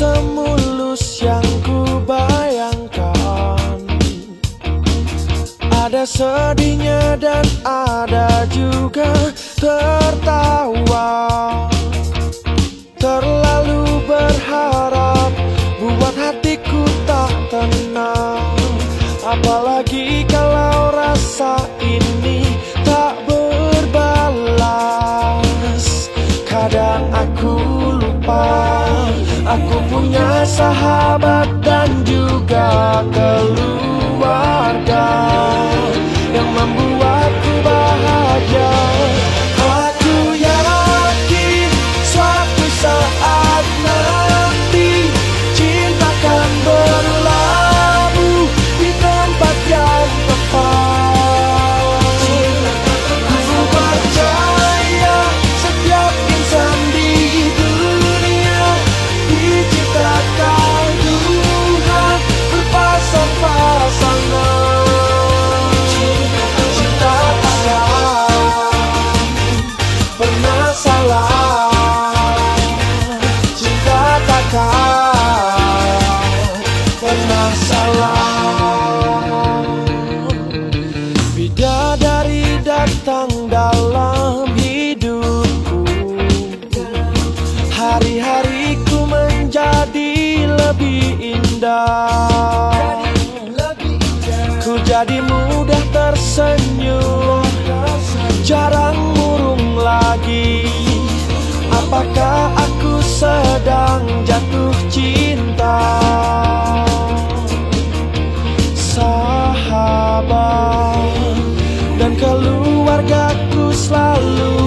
semulus yang ku bayangkan Ada sedihnya dan ada juga punya sahabat dan juga keluarga Takkan pernah salah Bidadari datang dalam hidupku. Hari-hariku menjadi lebih indah. Ku jadi mudah tersenyum. Jarang murung lagi. Apakah sedang jatuh cinta. Sahabat dan keluargaku selalu